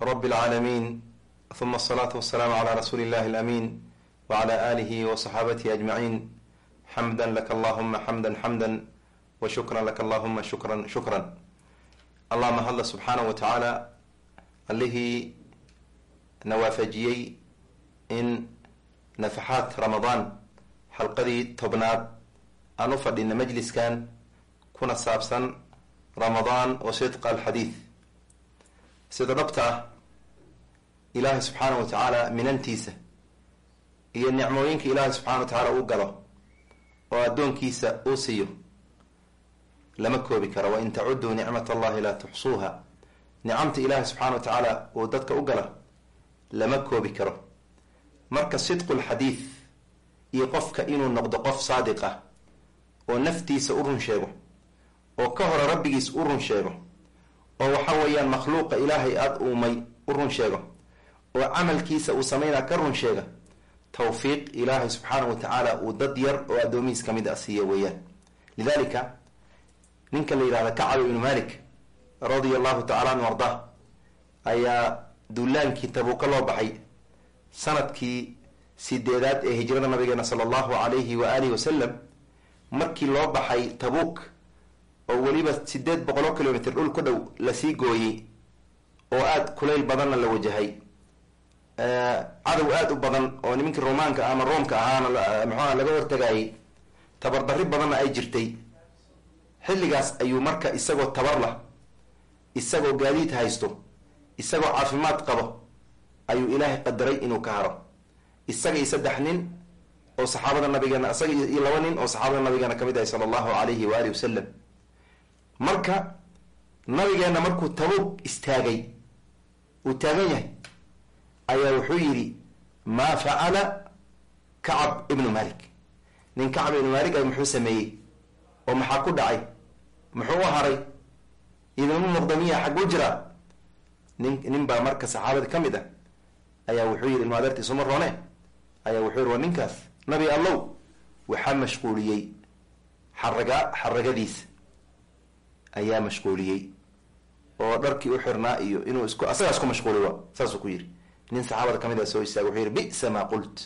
اlcaalamiin uma asalaatu wasalaamu calaa rasuuli illahi alamin wacala aalihi wa saxaabatihi ajmaciin xamda laka allahuma xamda xamda wa shukran laka allahuma shukran shukran. Allahuma hadla subxaanahu wa tacaala allihii na waafajiyey in nafaxaat ramadaan xalqadii tobnaad. Aan u fadhina majliskan. Kuna saabsan ramadaan wa sidqa alxadiid sida dhabta ah ilaahay subxaanahu wa tacaala minantiisa iyo nicmooyinka ilaahay subxana wa tacaala uu galo oo addoonkiisa uu siiyo lama koobi karo. Wain tacuduu nicmat allahi laa tuxsuuha nicamta ilaahay subxana wa tacaala uu dadka u gala lama koobi karo. Marka sidqu lxadiid iyo qofka inuu noqdo qof saadiq ah oo naftiisa u run sheego oo ka hore rabbigiis u run sheego oo waxa weeyaan makhluuqa ilaahay aada uumay u run sheego oo camalkiisa uu sameynaa ka run sheega tawfiiq ilaahay subxaanahu wa tacaala uu dad yar oo addoomihiis ka mid ah siiya weeyaan. Lidalika ninka la yidhahda kacab ibnu malik radia allahu tacala anhu arda ayaa duulaankii tabuuka loo baxay sannadkii sideedaad ee hijrada nabigeena sala allahu alayhi wa alihi wasalam markii loo baxay tabuuk oo weliba sideed boqoloo kilomitr dhul ku dhow la sii gooyey oo aada kulayl badanna la wajahay. Cadow aada u badan oo nimankii romaanka ama roomka ahaana muxuuha laga hortagayay tabardarri badanna ay jirtay. Xilligaas ayuu marka isagoo tabar lah isagoo gaadiid haysto isagoo caafimaad qabo ayuu ilaahay qadaray inuu ka haro. Isaga iyo saddex nin oo saxaabada nabigeena isaga iyo laba nin oo saxaabada nabigeena ka mid ahay sala allahu alayhi waalihi wasalam marka nabigeena markuu tabuug istaagay uu taagan yahay ayaa wuxuu yidhi maa facala kacab ibnu malik nin kacab ibnu malik ay muxuu sameeyey oo maxaa ku dhacay? Muxuu u haray idinmu muuqda miya xag u jira? Nin nin baa marka saxaabada ka mid ah ayaa wuxuu yidhi ilma adeertiisu ma roone. Ayaa wuxuu yihi waa ninkaas nabi allow waxaa mashquuliyey xaraga xaragadiisa ayaa mashquuliyey oo dharkii u xirnaa iyo inuu isku asagaa isku mashquuli wa saasuu ku yidhi. Nin saxaabada ka mid a soo istaaga wuxuu yihi bisa maa qult.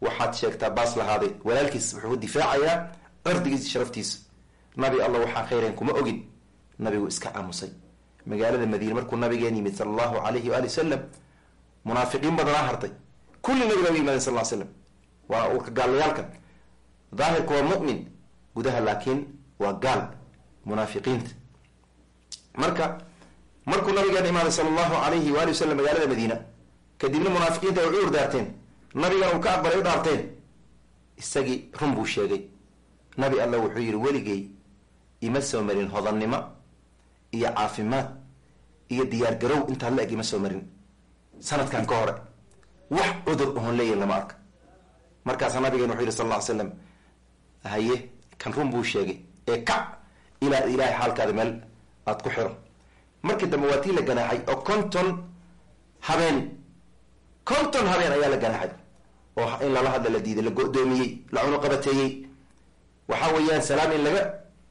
Waxaad sheegtaa baas lahaaday walaalkiis wuxuu difaacayaa cirdigiisa sharaftiisa. Nabi allah waxaan khayrayn kuma ogin. Nabigu iska aamusay magaalada madiine markuu nabigeen yimid sala allahu alayhi waali wasalam munaafiqiin badanaa hartay. Kulli nabiga yimaadeen sal l slam waa urka gaalayaalka daahirku waa mu'min gudaha laakiin waa gaal munaafiqiinta marka markuu nabigeena imaaday sala allahu alayhi waali wasalam magaalada madiina kadibna munaafiqiinta ay u cuur daarteen nabigana uu ka aqbalay u dhaarteen. Isagii run buu sheegay. Nabi allah wuxuu yihi weligay ima soo marin hodannimo iyo caafimaad iyo diyaar garow intaa la eg ima soo marin. Sanadkan ka hore wax cudur oon leeyahin lama arka. Markaasaa nabigeen wuxuu yihi sal lla ly slam haye kan run buu sheegay. Ee kac ilaa ilaahay xaalkaada meel aada ku xiro markii dambe waa tii la ganaaxay oo konton habeen konton habeen ayaa la ganaaxay oo in lala hadla la diiday la go-doomiyey la cunuqabateeyey waxa weeyaan salaam in laga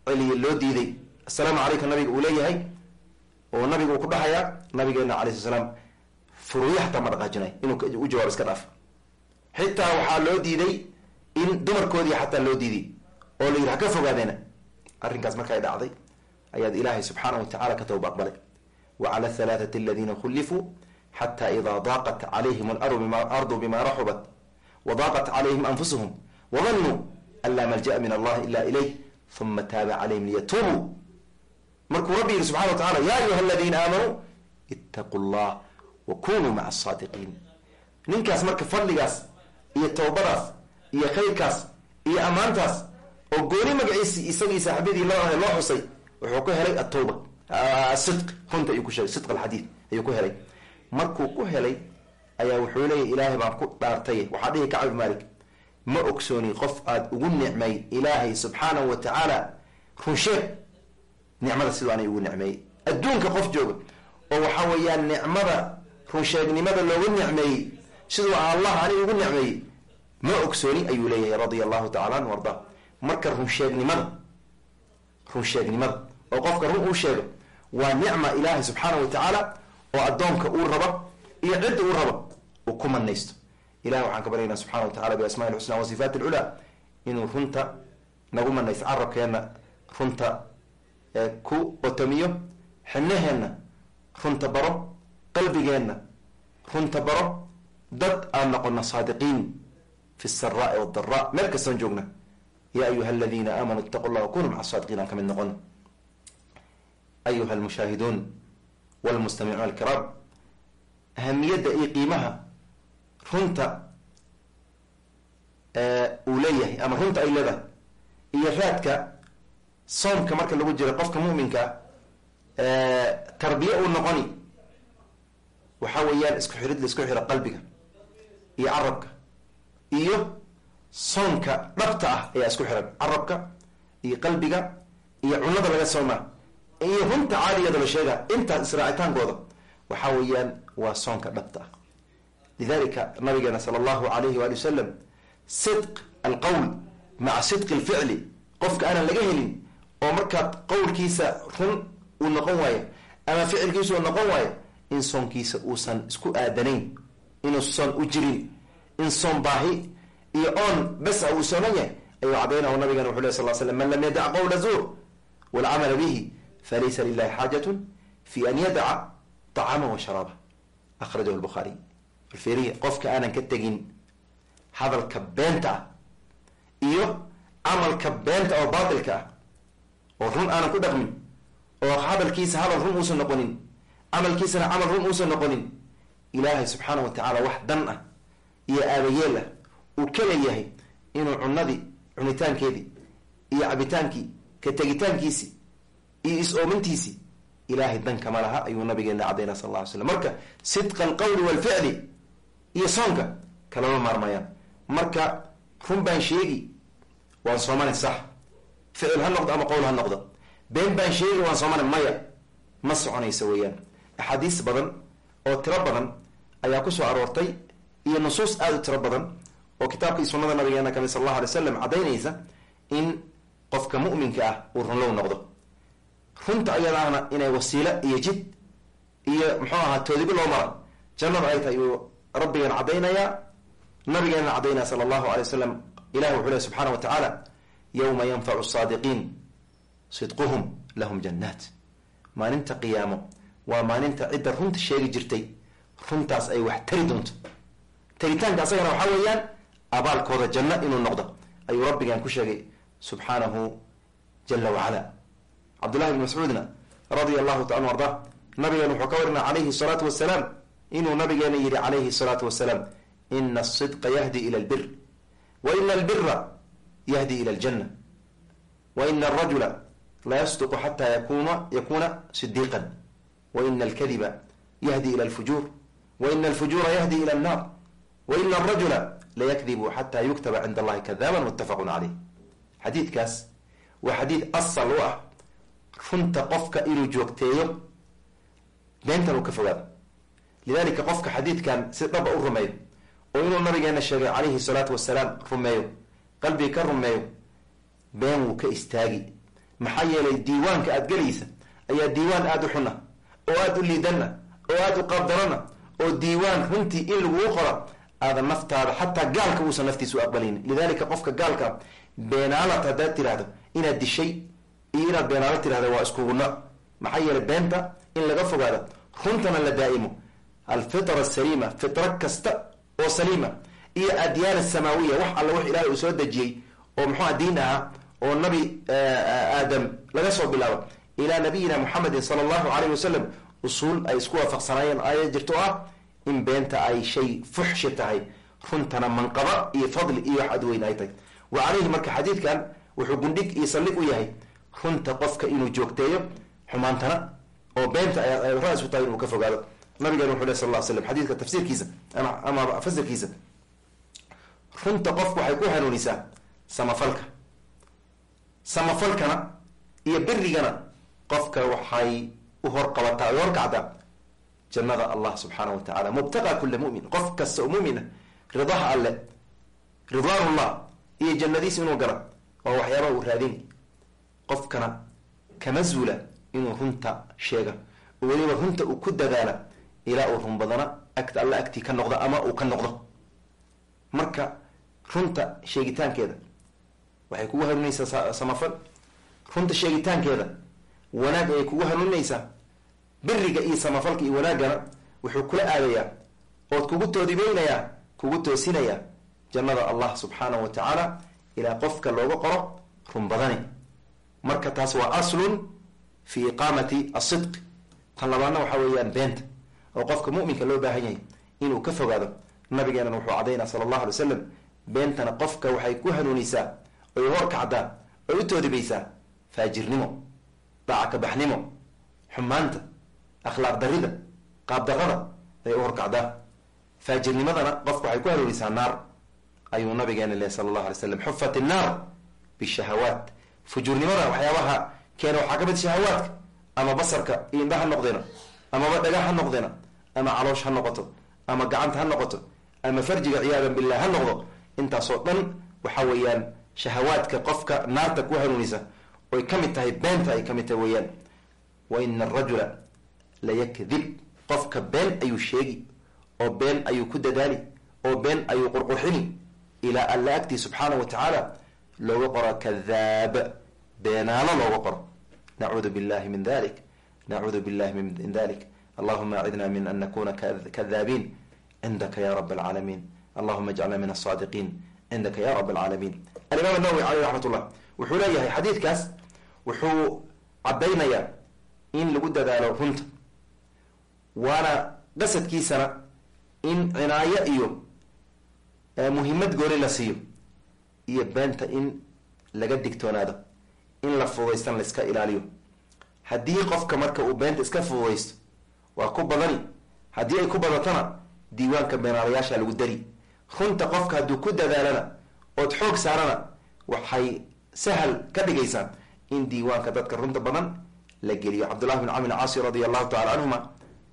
celiyey loo diiday. Assalaamu calayka nabiga uu leeyahay oo nabiga uu ku dhahayaa nabigeena alay sl slaam furuuya xataa ma dhaqaajinay inuu u jawaab iska dhaaf. Xitaa waxaa loo diiday in dumarkoodii xataa loo diiday oo la yidhi ha ka fogaadeena arrinkaas markay dhacday ayaad ilaahay subxaanahu watacala ka tawba aqbalay wa cala halaathati aladiina khulifuu xata idaa daaqat calayhim alardu bima raxubat wa daaqat calayhim anfusuhum wadanuu an laa malja'a min allahi ila ilayh uma taaba calayhim liyatuubuu. Markuu rabbi yihi subxana wa tacala ya ayuha aladiina aamanuu ittaquu llah wa kunuu maca asaadiqiin ninkaas marka fadligaas iyo tawbadaas iyo khayrkaas iyo ammaantaas oo gooni magaciisi isagii saaxibadii loo xusay wuxuu ku helay atawba sidq. Runta ayuu ku sheegay sidq alxadiid ayuu ku helay. Markuu ku helay ayaa wuxuu leeyahy ilaahay baan ku dhaartay. Waxaa dhihi kacab malik ma ogsooni qof aada ugu nicmay ilaahay subxaanahu wa tacaala runsheeg nicmada siduu anay ugu nicmeeyey adduunka qof jooga oo waxa weeyaan nicmada runsheegnimada loogu nicmeeyey siduu allah ani ugu nicmeeyey ma ogsooni ayuu leeyahay radia allahu tacala anhu arda. Marka runsheegnimada runsheegnimada oo qofka run uu sheego waa nicma ilaahay subxaanahu watacaala oo addoonka uu rabo iyo cidda uu rabo uu ku manaysto. Ilahi waxaan ka baryaynaa subxana wa tacala biasmaai lxusna wa sifaati alculaa inuu runta nagu manaysto carabkeenna runta ku otomiyo xibnaheenna runta baro qalbigeenna runta baro dad aan noqono saadiqiin fi saraai wadaraa meel kastoon joogna ya ayuha aladiina aamanuu itaqu llah wakunuu maca saadiqiin aan ka mid noqono ayuha almushaahiduun walmustamicuun alkiraam ahamiyadda iyo qiimaha runta uu leeyahay ama runta ay leedahay iyo raadka soomka marka lagu jiro qofka muminka tarbiye uu noqoni waxa weeyaan isku xirid la isku xiro qalbiga iyo carabka iyo soomka dhabta ah ayaa isku xiran carabka iyo qalbiga iyo cunada laga soomaa iyo runta caadiyada la sheega intaas israacitaankooda waxa weeyaan waa soonka dhabta. Ah lidalika nabigeena sala allahu alayhi waali wasalam sidq alqowl maca sidqi alficli qofka aanan laga helin oo markaad qowlkiisa run uu noqon waayo ama ficilkiisa uu noqon waayo in soonkiisa uusan isku aadanayn inuusan u jirin in soon baahi iyo oon bes a uu sooman yahay ayuu cadaynahu nabigana wuxu leh sal slam man lam yadac qowla zuur walcamala bihi falaysa lilahi xaajatun fi an yadaca طacama wa sharaaba akhrajahu lbukhaariy alferiya qofka aanan ka tegin hadalka beenta ah iyo camalka beenta oo baatilka ah oo run aanan ku dhaqmin oo hadalkiisa hadal run uusan noqonin camalkiisana camal run uusan noqonin ilaahay subxaana wa tacaala wax dan ah iyo aabayeel ah uu ka leeyahay inuu cunadii cunitaankeedii iyo cabitaankii ka tegitaankiisii iyo is-oomintiisii ilaahay dan kama laha ayuu nabigeena cadayna sal alla ly slam marka sidqa alqowli walficli iyo soonka kalama maarmayaan marka run baan sheegi waan soomana sax. Ficil ha noqdo ama qowl ha noqdo. Been baan sheegi waan soomana maya. Ma soconaysa weeyaan. Axaadiis badan oo tiro badan ayaa ku soo aroortay iyo nusuus aada u tiro badan oo kitaabka iyo sunnada nabigeena ka mid sal allahu alay slam caddaynaysa in qofka mu'minka ah uu runlow noqdo runta ayadaana inay wasiilo iyo jid iyo muxuu ahaa toodibo loo mara jannada ay tahay uu rabbigan caddaynayaa nabigeena caddaynaya sala allahu alay wasalam ilahi wuxuu leh subxaana wa tacaala yowma yanfacu saadiqiin sidquhum lahum jannaat. Maalinta qiyaamo waa maalinta cidda runta sheegi jirtay runtaas ay wax tari doonto. Taritaanka asagana waxaa weeyaan abaalkooda janno inuu noqdo ayuu rabbigan ku sheegay subxaanahu jala wacala cabdullahi bn mascuudna radia allahu taala anu arda nabigeena wuxuu ka warina calayhi salaatu wasalaam inuu nabigeena yihi calayhi salaatu wasalaam ina asidqa yahdi ila albir wa ina albira yahdi ila aljanna wa ina arajula la yasduqu xata yakuna yakuna sidiiqan wa ina alkadiba yahdi ila alfujuur wa ina alfujuura yahdi ila annar wa ina arajula layakdibu xata yuktaba cinda allahi kadaaban muttafaqun caleyh xadiidkaas waa xadiid asal u ah runta qofka inuu joogteeyo beentan uu ka fogaado. Lidalika qofka xadiidkan si dhaba u rumeeyo oo inuu nabigeena sheegay calayhi salaatu wasalaam rumeeyo qalbiga ka rumeeyo been wuu ka istaagi. Maxaa yeelay diiwaanka aada gelaysa ayaa diiwaan aada u xuna oo aada u liidana oo aada u qaabdarana oo diiwaan runtii in laguu qora aada naftaada xataa gaalka uusan naftiisa u aqbalaynin lidalika qofka gaalka beenaalad haddaad tiraahdo inaad dishay iyo inaad beenaalo tirahda waa iskugu nooc. Maxaa yeelay beenta in laga fogaado runtana la daa'imo alfitra asaliima fitra kasta oo saliima. Iyo adyaan asamaawiya wax alla wax ilaahay uu soo dejiyey oo muxuua diin ahaa oo nabi aadam laga soo bilaabo. Ilaa nabiyina muxamedin sala allahu alayh wasalam usuul ay isku waafaqsanaayeen aaya jirto o ah in beenta ay shay fuxshi tahay. Runtana manqaba iyo fadli iyo wax adweyn ay tahay. Wa caleyhi marka xadiidkan wuxuu gundhig iyo saldhig u yahay runta qofka inuu joogteeyo xumaantana oo beenta ay ra'is u tahay inuu ka fogaado. Nabigeena wuxu leh sal ll slam xadiidka tafsiirkiisa ama fasirkiisa runta qofku waxay ku hanuunisaa samafalka. Samafalkana iyo birigana qofka waxay u horqabataa ay horkacdaa jannada allah subxaana wa tacala mubtaqa kula mumin qof kasta oo mumina ridaha alle ridwaanullah iyo jannadiis inuu gala waa waxyaabaa uu raadini qofkana kama zuula inuu runta sheega. Oo weliba runta uu ku dadaala ilaa uu run badana agt alla agtii ka noqdo ama uu ka noqdo. Marka runta sheegitaankeeda waxay kugu hanuunaysaa samafal. Runta sheegitaankeeda wanaag ayay kugu hanuuninaysaa biriga iyo samafalka iyo wanaaggana wuxuu kula aadayaa ood kugu toodibeynayaa kugu toosinayaa jannada allah subxaanahu wa tacaala ilaa qofka looga qoro run badani marka taas waa aslun fi iqaamati asidq tan labaadna waxaa weeyaan beenta oo qofka muminka loo baahan yahay inuu ka fogaado nabigeenana wuxuu cadaynaa sala allahu alay wasalam beentana qofka waxay ku hanuunisaa oy horkacdaa oy u toodibaysaa faajirnimo dacakabaxnimo xumaanta akhlaaq darida qaabdarada ay u horkacdaa faajirnimadana qofka waxay ku hanuunisaa naar ayuu nabigeena leh sala allahu alay slam xufat innaar bishahawaat fujuurnimada waxyaabaha keena waxaa ka mid shahawaadka ama basarka iyo ha noqdeena amaba dhaga ha noqdeena ama caloosh ha noqoto ama gacanta ha noqoto ama farjiga ciyaadan billah ha noqdo intaasoo dhan waxa weeyaan shahawaadka qofka naarta ku hanuunisa oy ka mid tahay beenta ay ka mid tahay weeyaan. Wa ina arajula layakdib qofka been ayuu sheegi oo been ayuu ku dadaali oo been ayuu qurqurxini ilaa alla agtii subxaanahu wa tacaala looga qoro kadaab beenaalo looga qoro. Nacuudu billahi min dalik nacuudu billahi min dalik allahuma acidna min an nakuna kadaabiin cindaka ya rab alcaalamiin allahuma ajcalna min asaadiqiin cindaka ya rab alcaalamiin alimaam anawowi caleyh raxmat ullah wuxuu leeyahay xadiidkaas wuxuu caddaynayaa in lagu dadaalo runta. Waana qasadkiisana in cinaayo iyo muhimad gooni la siiyo iyo beenta in laga digtoonaado in la fududaystana la iska ilaaliyo. Haddii qofka marka uu beenta iska fududaysto waa ku badani. Haddii ay ku badatona diiwaanka beenaalayaasha lagu dari. Runta qofka hadduu ku dadaalana ood xoog saarana waxay sahal ka dhigaysaa in diiwaanka dadka runta badan la geliyo. Cabdullahi bin camr caasi radia allahu tacala canhuma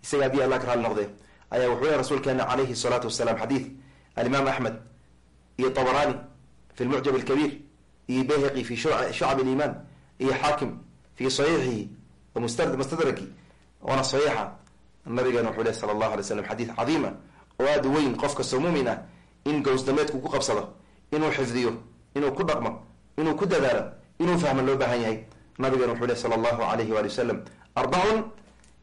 isaga haddii allah ka raali noqde ayaa wuxuu leh rasuulkeena calayhi salaatu wasalaam xadiid alimaam axmed iyo tabarani fi lmucjab alkabiir iyo bayhaqi fi shucab aliimaan iyo xaakim fi saxiixihi mustadraki oona saxiixa nabigeena wuxuu leh sala allahu alay slam xadiid cadiima oo aada weyn qof kastoo muumin ah in gowsdameedku ku qabsado inuu xifdiyo inuu ku dhaqmo inuu ku dadaalo inuu fahma loo baahan yahay nabigeena wuxuu leh sala allahu alayhi waali wasalam arbacun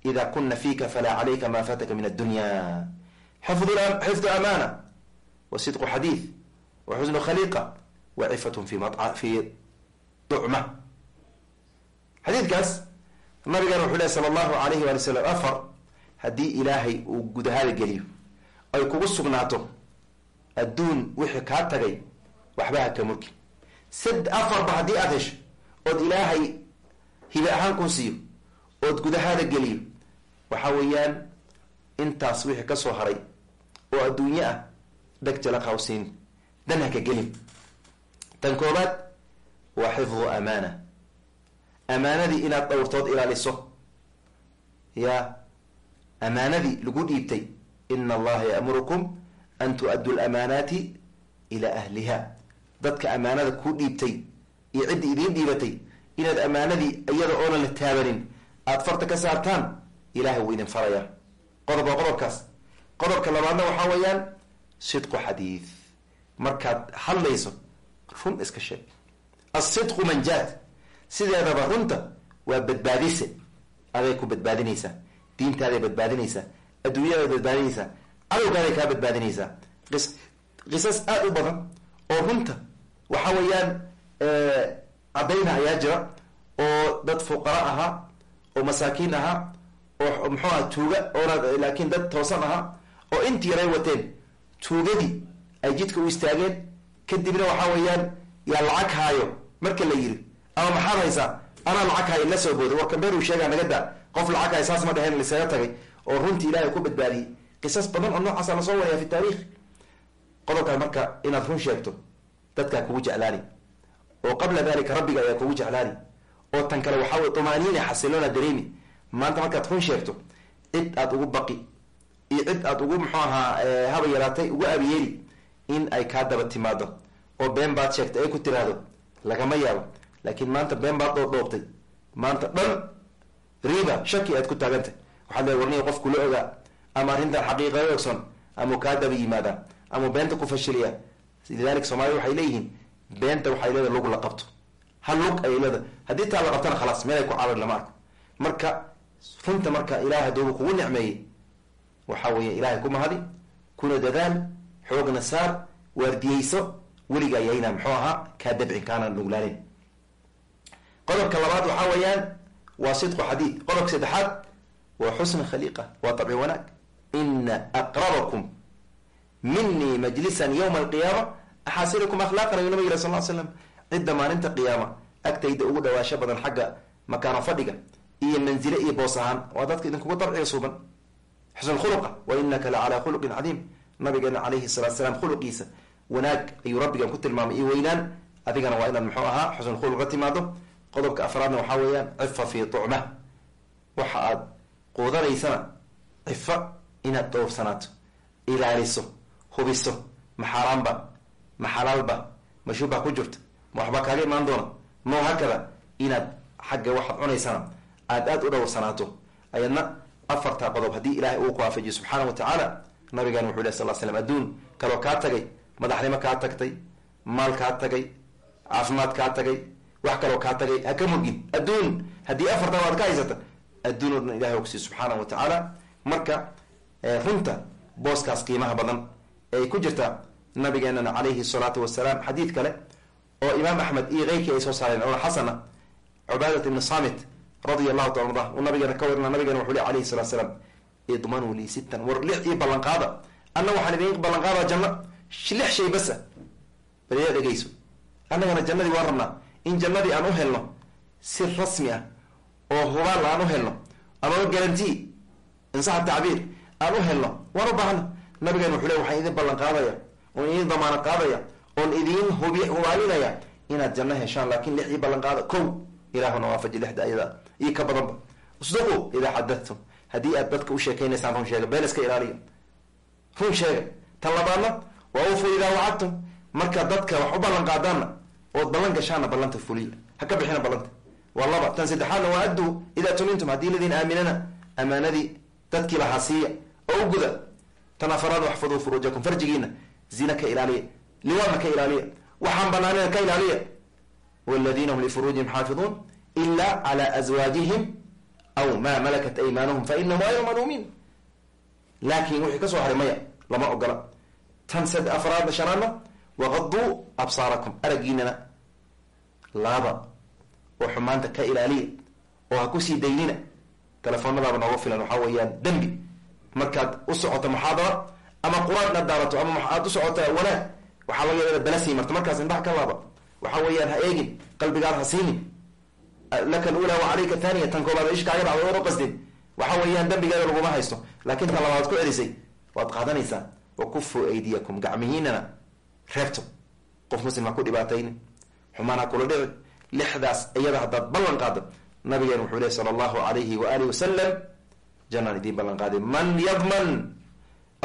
ida kuna fika falaa calayka ma fataka min addunya xifdu amaana wa sidqu xadiid wa xusnu khaliiqa wa cifatun fi ducma xadiidkaas nabigeena wuxuu leh sala allahu alayhi waali wasalam afar haddii ilaahay uu gudahaada geliyo ay kugu sugnaato adduun wixii kaa tagay waxba ha ka murki. Sad afarba haddii aad hesho ood ilaahay hibe ahaan kuu siiyo ood gudahaada geliyo waxa weeyaan intaas wixii ka soo haray oo adduunye ah dheg jalaqawsiin dan ha ka gelin tan koobaad waa xifdu amaana. Amaanadii inaad dhowrtood ilaaliso. Ya amaanadii lagu dhiibtay ina allaha ya'murukum an tu-addu lamaanaati ilaa ahliha dadka amaanada kuu dhiibtay iyo ciddii idiin dhiibatay inaad amaanadii iyada oonan la taabanin aada farta ka saartaan ilahay wuu idin farayaa. Qodob waa qodobkaas. Qodobka labaadna waxaa weeyaan sidqu xadiid markaad hadlayso run iska sheeg asidqu manjaad sideedaba runta waa badbaadise aday ku badbaadinaysaa diintaaday badbaadinaysaa adduunyadaad badbaadinaysaa cadowgaaday kaa badbaadinaysaa qis qisas aada u badan oo runta waxa weeyaan caddayna ayaa jira oo dad fuqara ahaa oo masaakiin ahaa oo muxuu aha tuuga oona laakiin dad toosan ahaa oo intii yaray wateen tuugadii ay jidka u istaageen kadibna waxaa weeyaan yaa lacag haayo marka la yiri ama maxaad haysaa? Anaa lacag haayo la soo booday warka beer uu sheegaa naga daa qof lacag haya saas ma dheheen laisaga tagay oo runtii ilaahay ku badbaadiyey. Qisas badan oo noocaasa la soo wariyaa fi taariikh. Qodobkaan marka inaad run sheegto dadkaa kugu jeclaani. Oo qabla dalika rabbiga ayaa kugu jeclaani. Oo tan kale waxaa wey tumaaniina xasiloona dareemi. Maanta markaad run sheegto cid aada ugu baqi iyo cid aada ugu muxuu ahaa haba yaraatay ugu abiyeeli in ay kaa daba timaado oo been baad sheegtay ay ku tiraahdo lagama yaabo. Laakiin maanta been baad dhoodhoobtay maanta dhan riba shaki aad ku taagantay. Waxaad le warniga qofku la ogaa ama arrintan xaqiiqada ogson ama kaa daba yimaada ama beenta ku fashiliya lidalik soomaalida waxay leeyihiin beenta waxay leedahay lug la qabto. Hal lug ayay leedahay. Haddii taa la qabtana khalaas meelay ku carar lama arko. Marka runta marka ilahay hadduu kugu nicmeeyey waxa weeye ilaahay ku mahadi kuna dadaal xoogna saar waardiyeyso weliga ayayna muxuu ahaa kaa dabcin kaana nuglaanin qodobka labaad waxaa weeyaan waa sidqu xadiid. Qodobka saddexaad waa xusna khaliiqa waa dabci wanaag. Ina aqrabakum minii majlisan yowma alqiyaama axaasinakum akhlaaqan ayuu nabig sal l slam cidda maalinta qiyaama agtayda ugu dhawaasho badan xagga makaano fadhiga iyo manzile iyo boos ahaan. Waa dadka idinkugu dabciga suuban. Xusn khuluqa wa inaka la calaa khuluqin cadiim nabigeena calayhi salatu salaam khuluqiisa. Wanaag ayuu rabbigan ku tilmaamay iyo weynaan. Adigana waa inaad muxuu ahaa xusn khuluq la timaado qodobka afraadna waxaa weeyaan cifa fii tucma waxa aad quudanaysana cifa inaad dhowrsanaato ilaaliso hubiso ma xaaraanba ma xalaalba ma ku jirto ma waxba kaaga imaan doona ma hakada inaad xagga waxaad cunaysana aad aada u dhowrsanaato ayadna afartaa qodob haddii ilaahay uu ku waafajiyo subxaana wa tacaala nabigan wuxuu leh sal slam adduun kaloo kaa tagay madaxnimo kaa tagtay maal kaa tagay caafimaad kaa tagay wax kaloo kaa tagay ha ka mugin adduun haddii afartaa aad ka haysata adduun o dhan ilahay ogsiiyo subxaana wa tacaala. Marka runta booskaas qiimaha badan ay ku jirta nabigeenana calayhi salaatu wasalaam xadiid kale oo imaam axmed iyo keyrkii ay soo saareen oo xasana cubaadat ibni samit radia allahu taala arda uu nabigeena ka warina nabigena wuxuu le alayhi salatu salaam idmanuu lii sittan war lix ii ballanqaada. Anna waxaan idin ballanqaada janno. Lix shay basa baliyaa dhegeyso annagana jannadii waan rabnaa in jannadii aan u helno si rasmi ah oo hubaal aan u helno. Amaba garantii insaxa tacbiir aan u helno. Waan u baahana nabigeena wuxuu le waxaan idin ballan qaadaya oon idin damaano qaadaya oon idiin hubi hubaalinaya inaad janno heshaan. Laakin lix ii ballan qaada kow ilaahuna waafaji lixda ayada. Iyo ka badanba. Isduqu idaa xadadtum haddii aad dadka u sheekeynaysaan run sheega been iska ilaaliya run sheega tan labaadna waa ufu idaa wacadtum? Markaad dadka wax u ballan qaadaanna ood ballan gashaana ballanta fuliya ha ka bixina ballanta. Waa laba. Tan saddexaadna waa adduu idaa tumintum haddii ladiin aaminana amaanadii dadkii lahaa siiya. Oo u guda. Tan afaraad waxfaduu furuujakum. Farjigiina zina ka ilaaliya. Liwaadna ka ilaaliya. Waxaan banaanina ka ilaaliya. Wladiina hum lifuruujihim xaafiduun ila cala aswaajihim aw maa malakat aymaanuhum fainahum ayru maluumiin laakin wixii ka soo haray maya lama ogola tan sad afraadna shanaadna waqaduu absaarakum aragiinana laaba oo xumaanta ka ilaaliya oo ha ku sii daynina telefoonadaaba nooga filan waxaa weeyaan dembi markaad u socoto muxaadara ama qur'aan inaad daarato ama aad u socota wanaag waxaa laga yaaba balasii marta markaas indhaha ka laaba waxa weeyaan ha eegin qalbigaad ha siinin laka lula wa thaniya tan koobaad ish kaaga dhacday ood u qasdin waxa weeyaan dambigeeda laguma haysto. Laakin tan labaad ku celisay waad qaadanaysaa wa kufu aydiyakum gacmihiinana reebto. Qof muslim ha ku dhibaataynin. Xumaan ha kula dhici. Lixdaas iyada haddaad ballan qaado nabigeen wuxuu leh sala allahu alayhi wa alihi wasalam janaan idiin ballan qaaday man yadman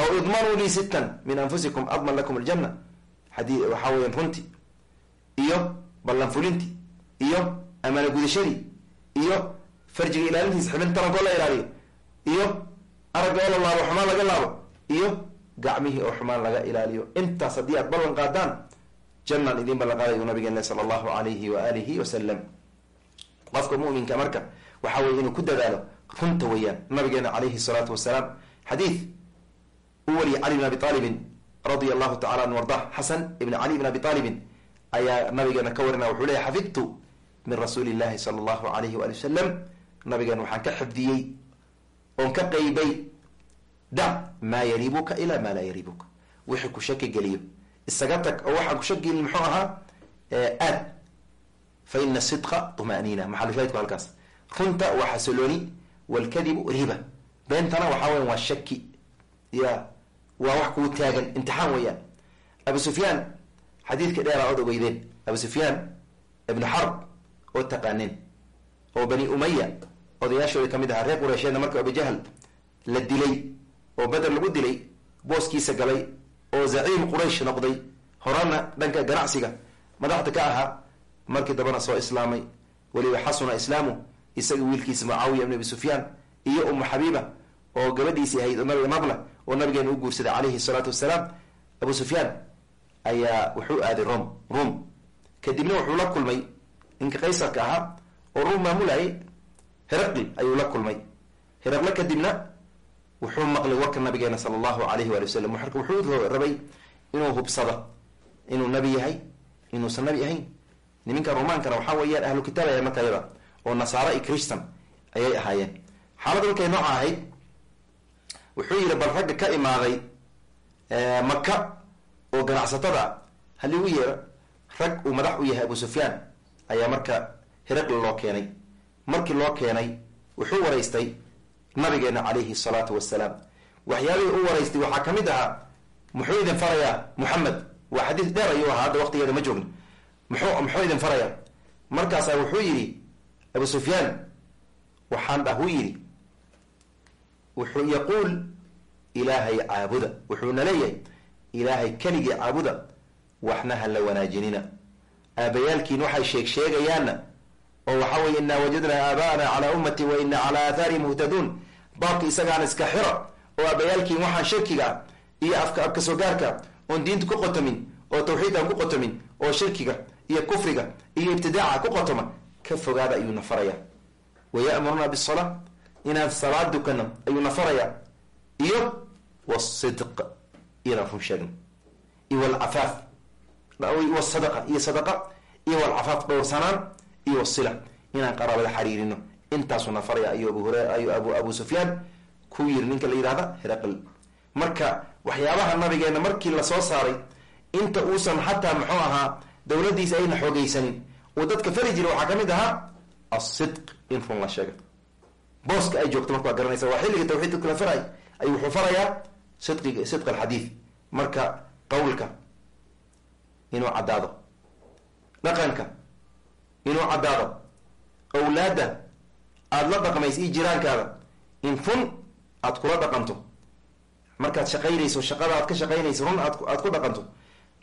aw idmanuu lii sittan min anfusikum adman lakum aljanna. Hadii waxaa weyan runti iyo ballan fulintii iyo amaano gudashadii iyo farjiga ilaalintiisa xibin tarankoo la ilaaliyo iyo aragga oo la laabo xumaan laga laabo iyo gacmihii oo xumaan laga ilaaliyo. Intaas haddii aad ballan qaadaan jannaan idiin ballan qaaday uu nabigeen sala allahu alayhi wa wasalam qofka muminka marka waxa weye inuu ku dadaalo runta weeyaan nabigeena calayhi salaatu wasalaam xadiid u wariyay cali bn abi aalibin radia allahu tacala an arda xasan ibn cali bn abi aalibin ayaa nabigeena ka warina wuxuu leeya xafidtu min rasuuli llahi sala allahu alayhi waali wasalam nabigeena waxaan ka xifdiyey oon ka qeybay dac maa yariibuka ilaa maa laa yariibuka wixii ku shaki geliyo. Isaga tag oo waxaan ku shakigelin muxuu ahaa aad fa ina sidqa tumaniina maxalushaahidku halkaas? Runta waa xasilooni walkadibu riba. Beentana waxaa weyan waa shaki. Ya waa wax kuu taagan imtixaan weeyaan. Abu sufyaan xadiidka dheeraa ood ogeydeen abu sufyaan ibnu xarb oo taqaaneen oo bani umaya odayaashooda ka mid ahaa reer qureysheedna marka abujahl la dilay oo beder lagu dilay booskiisa galay oo zaciim quraysh noqday horana dhanka ganacsiga madaxda ka ahaa markii dambana soo islaamay weliba xasuna islaamu isaga wiilkiisa mucaawiya ibn abi sufyaan iyo umu xabiiba oo gabadhiisii ahayd oo nabiga nabla oo nabigeena u guursaday calayhi salaatu wasalaam abu sufyaan ayaa wuxuu aaday rom rum. Kadibna wuxuu la kulmay ninka qaysarka ahaa oo rum maamulayay heraqli ayuu la kulmay heraqle kadibna wuxuu maqlay warka nabigeena sala allahu alayhi waali wasalam wuxuu rabay inuu hubsado inuu nabi yahay inuusan nabi ahayn niminka romaankana waxaa weeyaan ahlu kitaab aya marka oo nasaara iyo christan ayay ahaayeen xaaladda markay nooca ahayd wuxuu yihi bal ragga ka imaaday maka oo ganacsatada haligu yeero rag uu madax u yahay abu sufyaan ayaa marka heraqli loo keenay. Markii loo keenay wuxuu waraystay nabigeena calayhi salaatu wasalaam waxyaabihii u waraystay waxaa ka mid ahaa muxuu idin farayaa muxamed waa xadiis dheer ayuu ahaa hadda waqtigeeda ma joogno. Muxuu muxuu idin farayaa? Markaasaa wuxuu yidhi abu sufyaan waxaan dhahuu yidhi wuxuu yaquul ilaahay caabuda. Wuxuuna leeyahay ilaahay keligii caabuda waxna ha la wanaajinina aabayaalkiin waxay sheeg sheegayaanna oo waxaa weye inaa wajadnaa aabaana calaa ummati wa ina calaa aathaari muhtaduun baabka isagaana iska xira oo aabayaalkiin waxaan shirkiga iyo afka abka soo gaarka oon diinta ku qotomin oo tawxiid aan ku qotomin oo shirkiga iyo kufriga iyo ibtidaaca ku qotoma ka fogaada ayuuna farayaa. Waya'muruna bisalaa inaan salaad dukano ayuuna farayaa. Iyo wasidq inaan run sheegno iyo walcafaaf wasadaqa iyo sadaqa iyo walcafaaf dhowrsanaan iyo wasila inaan qaraabada xariirino. Intaasuna faraya ayuu abu sufyaan ku yiri ninka la yidhahda heraql. Marka waxyaabaha nabigeena markii la soo saaray inta uusan xataa muxuu ahaa dowladdiisa ayna xoogeysanin uu dadka fari jira waxaa ka mid ahaa asidq in run la sheega. Booska ay joogto marka waa garanaysa waa xilliga tawxiid dadka la faray ayuu wuxuu farayaa sidqiga sidq alxadiid marka qawlka inuu caddaado. Dhaqanka inuu caddaado. Awlaadda aada la dhaqmaysa iyo jiraankaada. In run aada kula dhaqanto. Markaad shaqaynayso shaqada aad ka shaqaynayso run aad ku dhaqanto.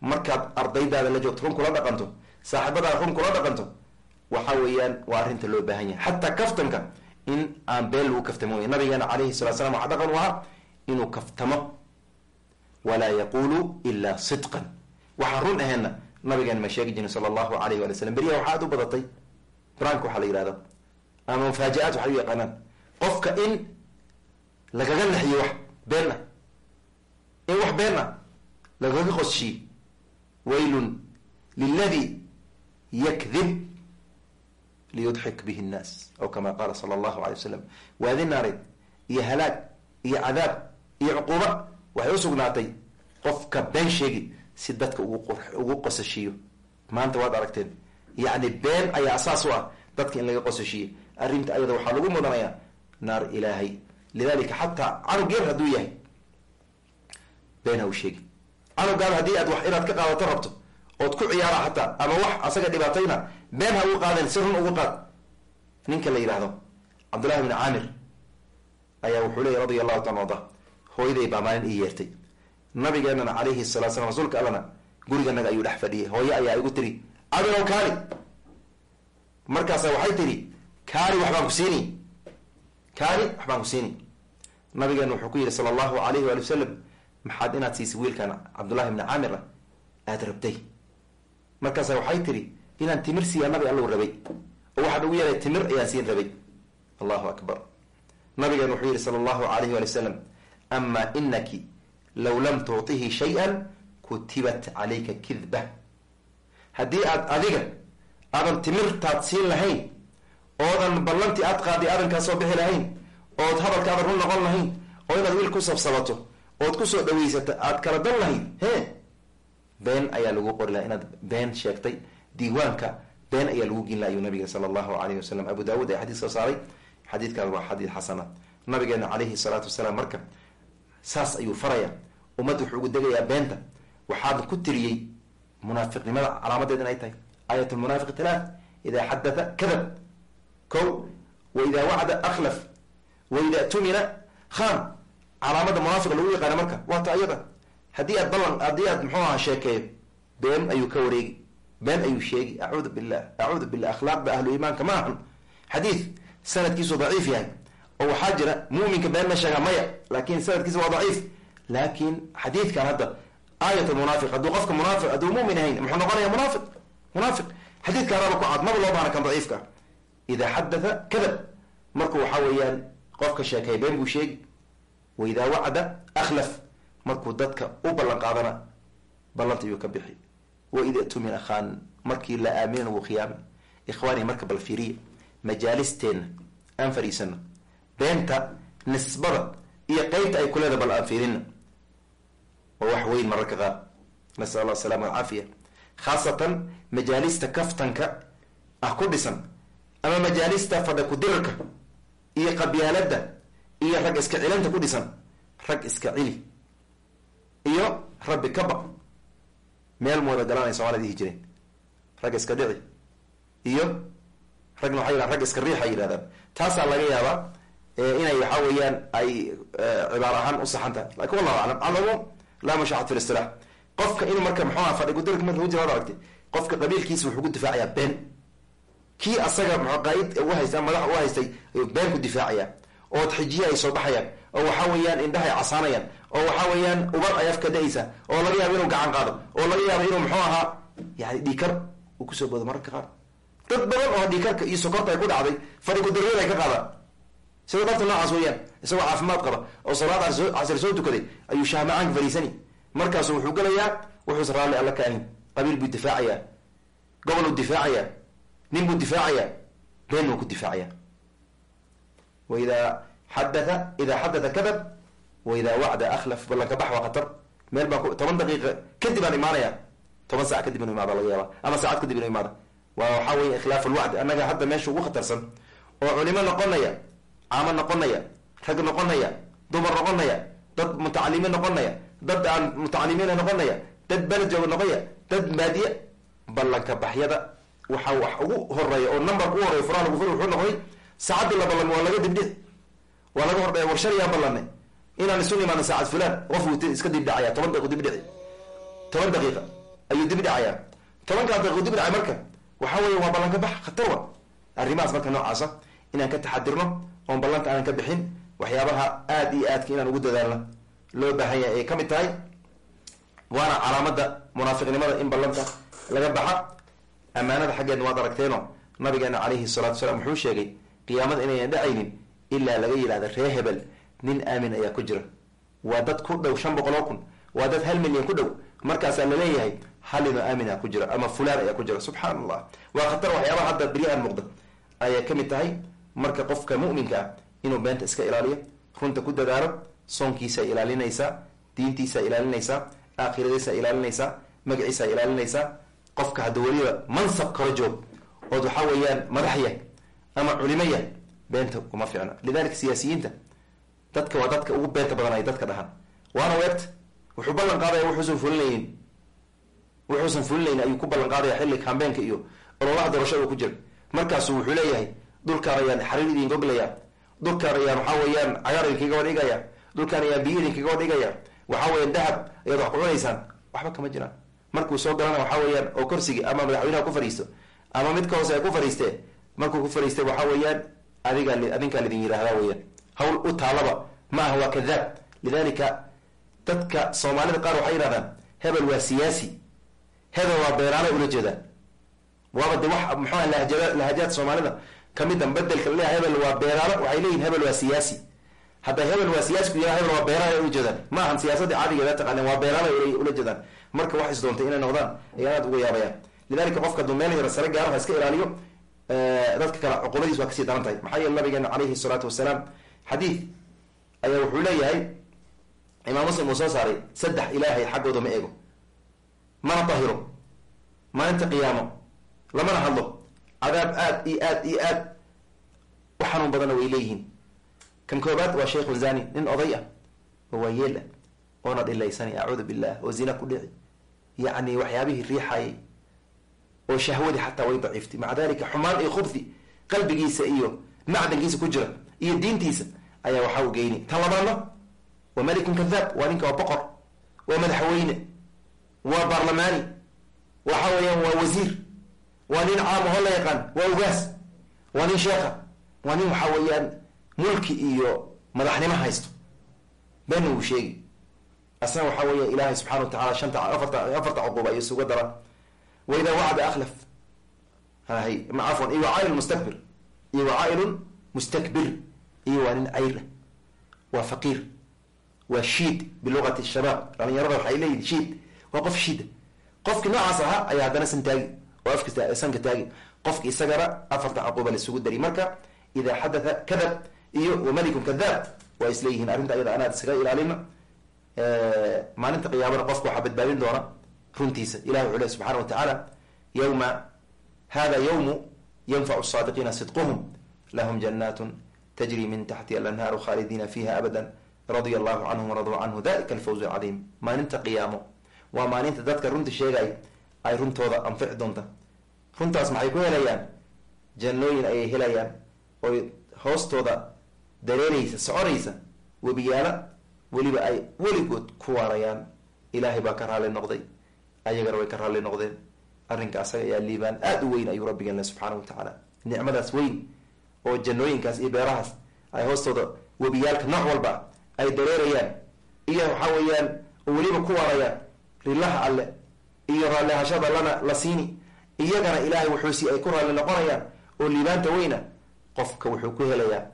Markaad ardaydaada la joogto run kula dhaqanto. Saaxiibadaada run kula dhaqanto. Waxa weeyaan waa arrinta loo baahan yahay. Xataa kaftanka in aan been lagu kaftamo. Wey nabigeena calayhi salatu slam waxaa dhaqan u ahaa inuu kaftamo. Walaa yaqulu ilaa sidqan waxaan run aheenna nabigeena ma sheegi jirin sala allahu alayh wali slam beriyaha waxaa aad u badatay. Brank waxaa la yihahda ama mufaaja-aad waxay u yaqaanaan. Qofka in lagaga lexiyo wax been ah in wax been ah lagaga qoshiyo waylun liladi yakdib liyudxik bihi nnaas. Aw kama qaala sala allahu alay wasalam waadi naareed iyo halaag iyo cadaab iyo cuquuba waxay usugnaatay qofka been sheegi si dadka ugu qosashiiyo maanta waad aragteen yacni been ayaa asaas u ah dadka in laga qosashiiyo arrinta ayada waxaa lagu mudanayaa naar ilaahay. Lidalika xataa canug yar hadduu yahay. Been ha u sheegi. Canugaada haddii aad wax inaad ka qaadato rabto ood ku ciyaara xataa ama wax asaga dhibaatayna been ha ugu qaadeen si run ugu qaad. Ninka la yidhaahdo cabdullahi bni caamir ayaa wuxuu leeyay radia allahu taala arda hooyaday baa maalin ii yeertay nabigeenana calayhi salatu slam rasuulka allana guriganaga ayuu dhex fadhiyay hooye ayaa igu tiri cabirow kaali. Markaasa waxay tidhi kaali waxbaan ku siini. Kaali waxbaan ku siini. Nabigeena wuxuu ku yidhi sala allahu alayhi waali wasalam maxaad inaad siisay wiilkan cabdullahi bni caamira aada rabtay. Markaasa waxay tidhi inaan timir siiyaa nabi allow rabay. Oo waxaad ugu yaray timir ayaan siin rabay. Allahu akbar. Nabigeena wuxuu yihi sala allahu alayhi waali wasalam ama inaki low lam tucطihi shay-an kutibat calayka kidba haddii aad adiga aadan timirtaad siin lahayn oodan ballantii aad qaadi aadan kaa soo bixi lahayn ood hadalka aadan run noqon lahayn oo inaad wiil ku sabsabato ood ku soo dhaweysato aad kala dan lahayd he been ayaa lagu qori laha inaad been sheegtay diiwaanka been ayaa lagu gin laha ayuu nabiga sala allahu alayhi wasalam abu daawud ee xadiis soo saaray xadiidkaas waa xadiid xasana nabigeena calayhi salaatu wasalaam marka saas ayuu faraya ummad wuxuu ugu degayaa beenta. Waxaad ku tiriyey munaafiqnimada calaamadeed in ay tahay. Aayat lmunaafiq talaat idaa xadatha kadab ko wa idaa wacda akhlaf wa idaa tumina khan calaamada munaafiqa lagu yaqaana marka waata ayada haddii aad ballan haddii aad muxuu aha sheekeeyo been ayuu ka wareegi. Been ayuu sheegi. Acuudu billah acuudu billah akhlaaqda ahlu iimaanka ma ahan. Xadiid sanadkiisu daciif yahay. Oo waxaa jira muminka been ma sheegaa maya laakin sanadkiisa waa daciif laakin xadiidkan hadda aayat munaafiq hadduu qofka munaafiq hadduu mumin ahayn muxuu noqonaya munaafiq? Munaafiq. Xadiidkaanaba ku cad loo baana kan daciifka. Idaa xadatha kadab. Markuu waxaa weeyaan qofka sheekay been buu sheegi. Wa idaa wacda akhlaf. Markuu dadka u ballan qaadana ballanta iyuu ka bixi. Wa ida tumina khaan markii la aaminan wuu khiyaami ikhwaani marka bal fiiriya majaalisteenna aan fadhiisano beenta nisbada iyo qeybta ay kuleeda bal aan fiirina waa wax weyn mararka qaar. Nasal allah asalama alcaafiya khaasatan majaalista kaftanka ah ku dhisan ama majaalista fadha kudirarka iyo qabyaaladda iyo rag iska cilanta ku dhisan rag iska cili iyo rabbi kaba meel mooda galanay soomaalida dihi jireen. Rag iska dhici iyo ragna waxay yidhahan rag iska riixa yidhahdaan taasaa laga yaabaa inay waxaa weeyaan ay cibaar ahaan u saxan tahay. Lakin wallahu aclam alcumuum laa mashaxat fi qofka inuu marka muxuu aha fadhi gudirka marka ku jira ad aragtay qofka qabiilkiisa wuxuu ku difaacayaa been. Kii asaga mxu qaaid u haysta madax u haystay ayuu been ku difaacaya. Oo xijiye ay soo baxayaan oo waxaa weeyaan indhaha ay casaanayaan oo waxaa weeyaan ubar ay afka da'aysa oo laga yaabo inuu gacan qaado oo laga yaabo inuu muxuu ahaa yani dhiikar uu ku soo boodo mararka qaar. Dad badan oo dhiikarka iyo sokorta ay ku dhacday fadhi kudirrada ay ka qaadaan sida darta noocaas weeyaan isagoo caafimaad qaba oo salaad casir soo tukaday ayuu shaamacaanka fadhiisani markaasu wuxuu gelayaa wuxuusa raalli alla ka ahin qabiil buu difaacayaa gobol uu difaacayaa nin buu difaacayaa been buu ku difaacayaa wa idaa xadatha idaa xadatha kadab wa idaa wacda akhlaf ballanka bax waa khatar. Meel baan toban daqiiqa kadib aan imaanaya toban sac kadib inu laga yaaba ama saacad kadib inu imaada. Waa waxaa weya ikhlaaf alwacdi annaga hadda meesha ugu khatarsan oo culimo noqonaya caamo noqonaya rag noqonaya dumar noqonaya dad mutacalimiin noqonaya dad aan mutacalimiina noqonaya dad beled jooga noqoya dad baadiye ballanka baxyada. Waxaa wax ugu horreeya oo numberka ugu horeya furaha lagu furi wuxuu noqday saacadii la ballamay waa laga dibdhici waa laga hordhaya war shaliyaa ballanay. Inaan isu nimaadno saacad fulaan qof wuu iska dibdhacaya toban daqiiqo dibdhici toban daqiiqa ayuu dibdhacayaa tobankaa daqiiqo dibdhacay marka waxaa weya waa ballanka bax khatar wa arrimahaas marka noocaasa inaan ka taxadirno oon ballanta aanan ka bixin waxyaabaha aada iyo aadka inaan ugu dadaalno loo baahan yahay ay ka mid tahay. Waana calaamada munaafiqnimada in ballanta laga baxa. Ammaanada xaggeedna waad aragteeno nabigeena calayhi salatu salaam wuxuu sheegay qiyaamada inaynan dhacaynin ilaa laga yidhahda ree hebel nin aamin ayaa ku jira. Waa dad ku dhow shan boqol oo kun waa dad hal milyan ku dhow. Markaasaa la leeyahay halino aaminaa ku jira ama fulaan ayaa ku jira. Subxaan allah waa khatar waxyaabaha hadda beryahan muuqda ayay ka mid tahay marka qofka mu'minka ah inuu beenta iska ilaaliyo runta ku dadaalo soonkiisaa ilaalinaysaa diintiisaa ilaalinaysaa aakhiradiisaa ilaalinaysaa magaciisaa ilaalinaysaa qofka hadda weliba mansab kala joog ood waxaa weeyaan madaxya ama culimaya beenta uma fiicna. Lidalika siyaasiyiinta dadka waa dadka ugu beenta badan ay dadka dhahaan. Waana weegta wuxuu ballan qaadaya wuxuusan fulinaynin wuxuusan fulinaynin ayuu ku ballan qaadaya xilli kambeenka iyo ololaha doorashada ku jira markaasu wuxuu leeyahay dhulkaan ayaan xariir idin goglaya. Dhulkaan ayaan waxaa weeyaan cagaar idinkaga wadhigaya dhulkaan ayaan biyo idinkaga wadhigaya waxaa weeyaan dahab ayaad wax ku cunaysaan waxba kama jiraan markuu soo galana waxaa weeyaan oo korsigi ama madaxweynaha ku fadhiisto ama midka hoose ay ku fadhiistee markuu ku fadhiistay waxaa weeyaan adigaa adinkaa lidin yidhaahdaa weyaan hawl u taalaba. Ma aha waa kadaab. Lidalika dadka soomaalida qaar waxay yidhahdaan hebel waa siyaasi. Hebel waa beeraale ula jeedaan waaba de wax muxuua lahajada lahajaad soomaalida kamida bedelka laleeya hebel waa beeraale waxay leeyihiin hebel waa siyaasi. Hadda hebel waa siyaasi yaha hebel waa beeraale ula jeedaan ma ahan siyaasadda caadigeeda taqaaneen waa beeraale ula jeedaan marka wax isdoontay inay noqdaan ayaan aad uga yaabayaan. Lidalika qofka aduu meel yara sare gaaro ha iska ilaaliyo dadka kale cuqubadiis waa ka sii daran tahay maxaa yeele nabigeena calayhi salaatu wasalaam xadiid ayaa wuxuu leeyahay imaam muslim uu soo saaray saddex ilaahay xaggooda ma eego mana dahiro maalinta qiyaamo. Lamana hadlo cadaab aad iyo aad iyo aad u xanuun badanna way leeyihiin. Kan koobaad waa sheikhun zani nin oday ah oo waa yeel ah oona dhilaysanay acuudu billah oo zina ku dhici. Yacni waxyaabihii riixayay oo shahwadii xataa way daciiftay maca dalika xumaan iyo khubthi qalbigiisa iyo macdankiisa ku jira iyo diintiisa ayaa waxaa u geyni. Tan labaadna waa malikun kadaab waa ninka waa boqor waa madaxweyne waa baarlamaani waxa weeyaan waa wasiir waa nin caam aho la yaqaan waa ugaas waa nin sheekha waa nin waxaa weeyaan mulki iyo madaxnimo haysto. Beenna uu sheegi asna waxaa weya ilaahay subxana wa tacala shanta afarta afarta cuquba iyo isuga dara wa idaa wacda akhlaf. Hahay ma cafwan iyo waa cailun mustakbir iyo waa cailun mustakbir iyo waa nin cayl ah waa faqiir waa shiid bilugati shabaab. Dhalinyarada waxay leeyihiin shiid waa qof shiida qofki noocaas ahaa ayaa haddana san oo afka sanka taagi qofki isagana afarta caquba laisugu dari. Marka idaa xadatha kadab iyo wamalikun kadaab waa isleeyihiin arrinta ayada anaad iskaga ilaalina maalinta qiyaamana qofka waxaa badbaadin doona runtiisa. Ilahi wuxuu leh subxana wa tacaala yawma hada yawmu yanfacu saadiqiina sidquhum lahum janatun tajri min taxtiha alanhaaru khaalidiina fiha abada radia allahu canhum waraduu canhu dalika alfawz alcadiim maalinta qiyaamo. Waa maalinta dadka runta sheegay ay runtooda anfici doonta. Runtaas maxay ku helayaan? Jannooyin ayay helayaan. Oy hoostooda dareeraysa soconaysa webiyaala weliba ay weligood ku waarayaan. Ilaahay baa ka raalli noqday. Ayagana way ka raalli noqdeen. Arrinka asaga ayaa liibaan aada u weyn ayuu rabbigeen le subxaana wa tacaala. Nicmadaas weyn oo jannooyinkaas iyo beerahaas ay hoostooda webiyaalka nooc walba ay dareerayaan. Iyo waxaa weeyaan oo weliba ku waarayaan. Rilaha alle iyo raallihashada lana la siini. Iyagana ilaahay wuxuusi ay ku raalli noqonayaan oo liibaanta weyna qofka wuxuu ku helayaa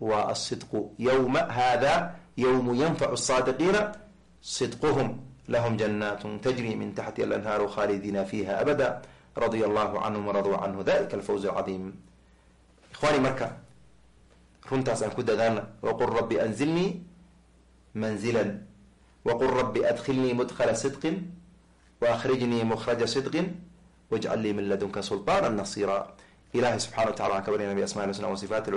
waa asidqu yawma hada yawmu yanfacu saadiqiina sidquhum lahum janatun tajri min taxti alanhaaru khaalidiina fiha abada radia allahu canhum waraduu canhu dalika alfawz alcadiim ikhwaani marka runtaas aan ku dadaana waqul rabbi anzilnii manzilan waqul rabbi adkhilnii mudkhala sidqin waakrijnii mukhraja sidqin wajcal lii min ladunka sulطaana nasira ilahay subxana wa tacala waxaan ka baryana biasma'i husna wa sifaati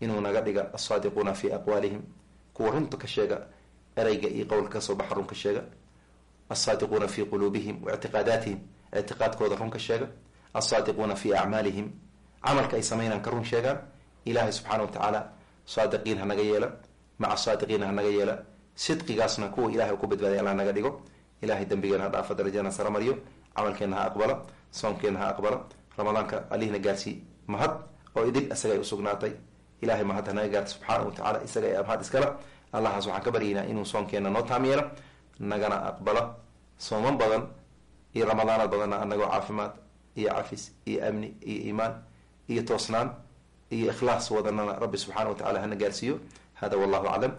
inuu naga dhiga asaadiquuna fi aqwaalihim kuwa runta ka sheega ereyga iyo qowlka ka soo baxa run ka sheega asaadiquuna fi quluubihim wa ictiqaadaatihim ictiqaadkooda run ka sheega asaadiquuna fi acmaalihim camalka ay sameynaan ka run sheegaan ilahay subxaana wa tacaala saadiqiin hanaga yeela maca saadiqiin hanaga yeela sidqigaasna kuwa ilahay ku badbaaday alla naga dhigo ilahay dembigeena ha dhaafa darajana sara mariyo camalkeena ha aqbala soomkeena ha aqbala ramadaanka alihina gaarsii mahad oo idil isaga ay usugnaatay ilahay mahad hanaga gaarta subxaana wa tacala isaga ee mahad iskala. Allahaas waxaan ka baryaynaa inuu soonkeena noo taam yeelo nagana aqbala sooman badan iyo ramadaanad badanna anagoo caafimaad iyo cafis iyo amni iyo iimaan iyo toosnaan iyo ikhlaas wadanana rabbi subxana wa tacala hana gaarsiiyo. Hada wallahu aclam